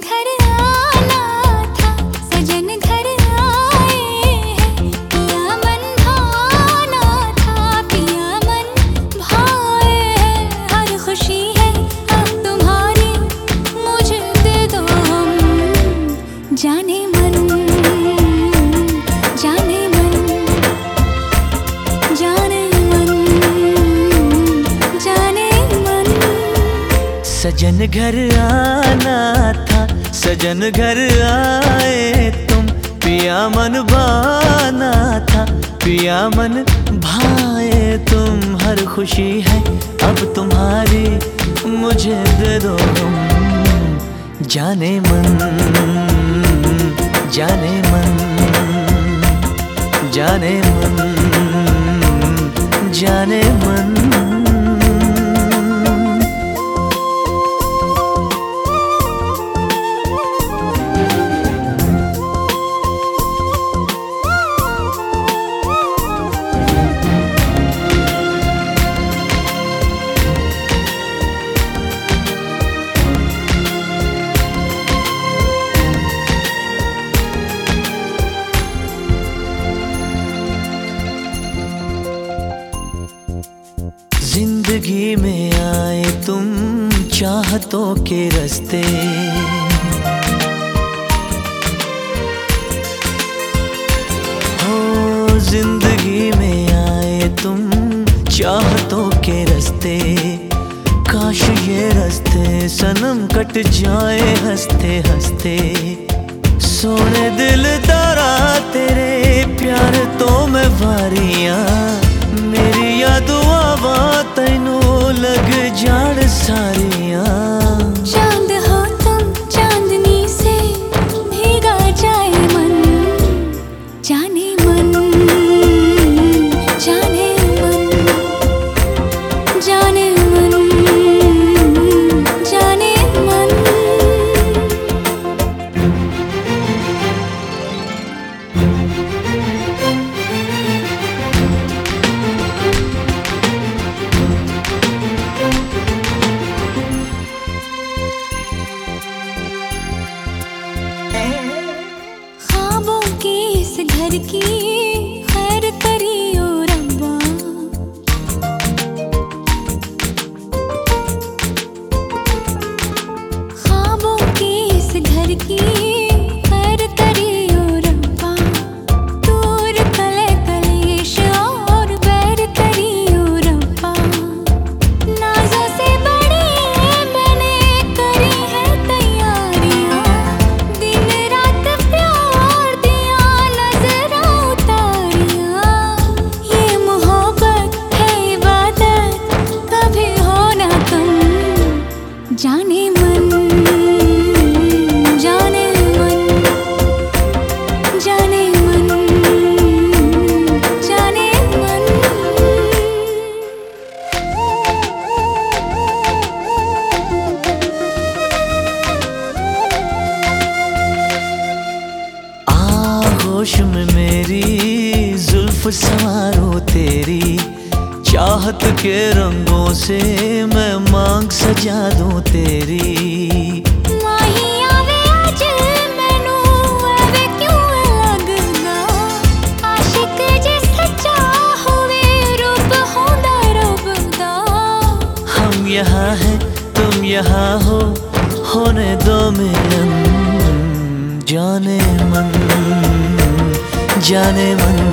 घर आना सजन घर आना था, सजन घर आए तुम, पिया मन बाना था, पिया मन भाए तुम, हर खुशी है अब तुम्हारी, मुझे दे दो तुम, जाने मन जाने मन जाने मन जाने मन। ज़िंदगी में आए तुम चाहतों के रास्ते। हो, ज़िंदगी में आए तुम चाहतों के रास्ते। काश ये रास्ते सनम कट जाए हँसते हँसते। सोने दिल तारा, तेरे प्यार तो घर की जाने मन जाने मन जाने मन जाने मन। आगोश में मेरी जुल्फ सवारो तेरी, चाहत के रंगों से मांग सजा दूँ तेरी। यहाँ हैं तुम यहाँ हो होने दो मिलन जाने मन जाने मन।